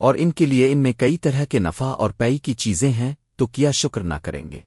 اور ان کے لیے ان میں کئی طرح کے نفع اور پئی کی چیزیں ہیں، تو کیا شکر نہ کریں گے؟